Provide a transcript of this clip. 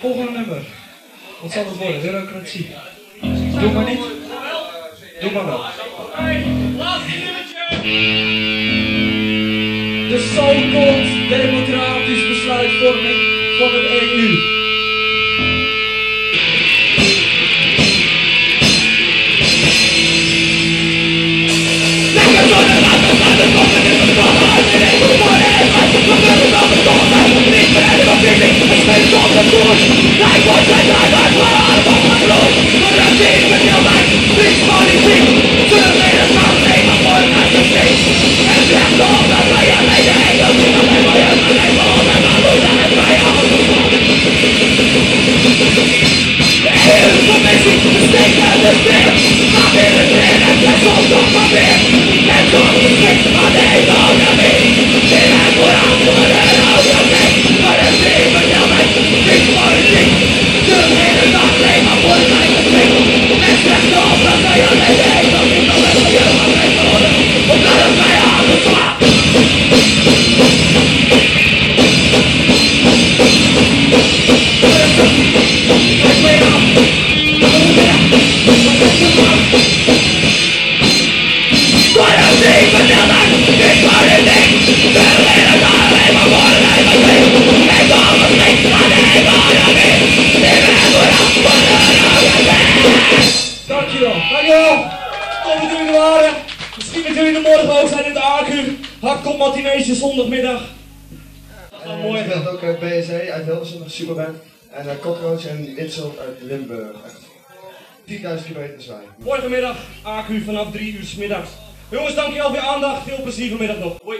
Volgende nummer. Wat zal het worden? Bureaucratie. Doe maar niet. Doe maar wel. De so-called democratisch besluitvorming van het E EU. Kom Stay out of this! I'm in the zondagmiddag. Mooi. Hij speelt ook BSE uit Hilversum, superband. En uh, Cockroach en Itzelt uit Limburg. Echt 10.000 kilometer zwaai. Morgenmiddag AQ vanaf 3 uur 's middags. Jongens, dankjewel voor je aandacht. Veel plezier vanmiddag nog. Hoi.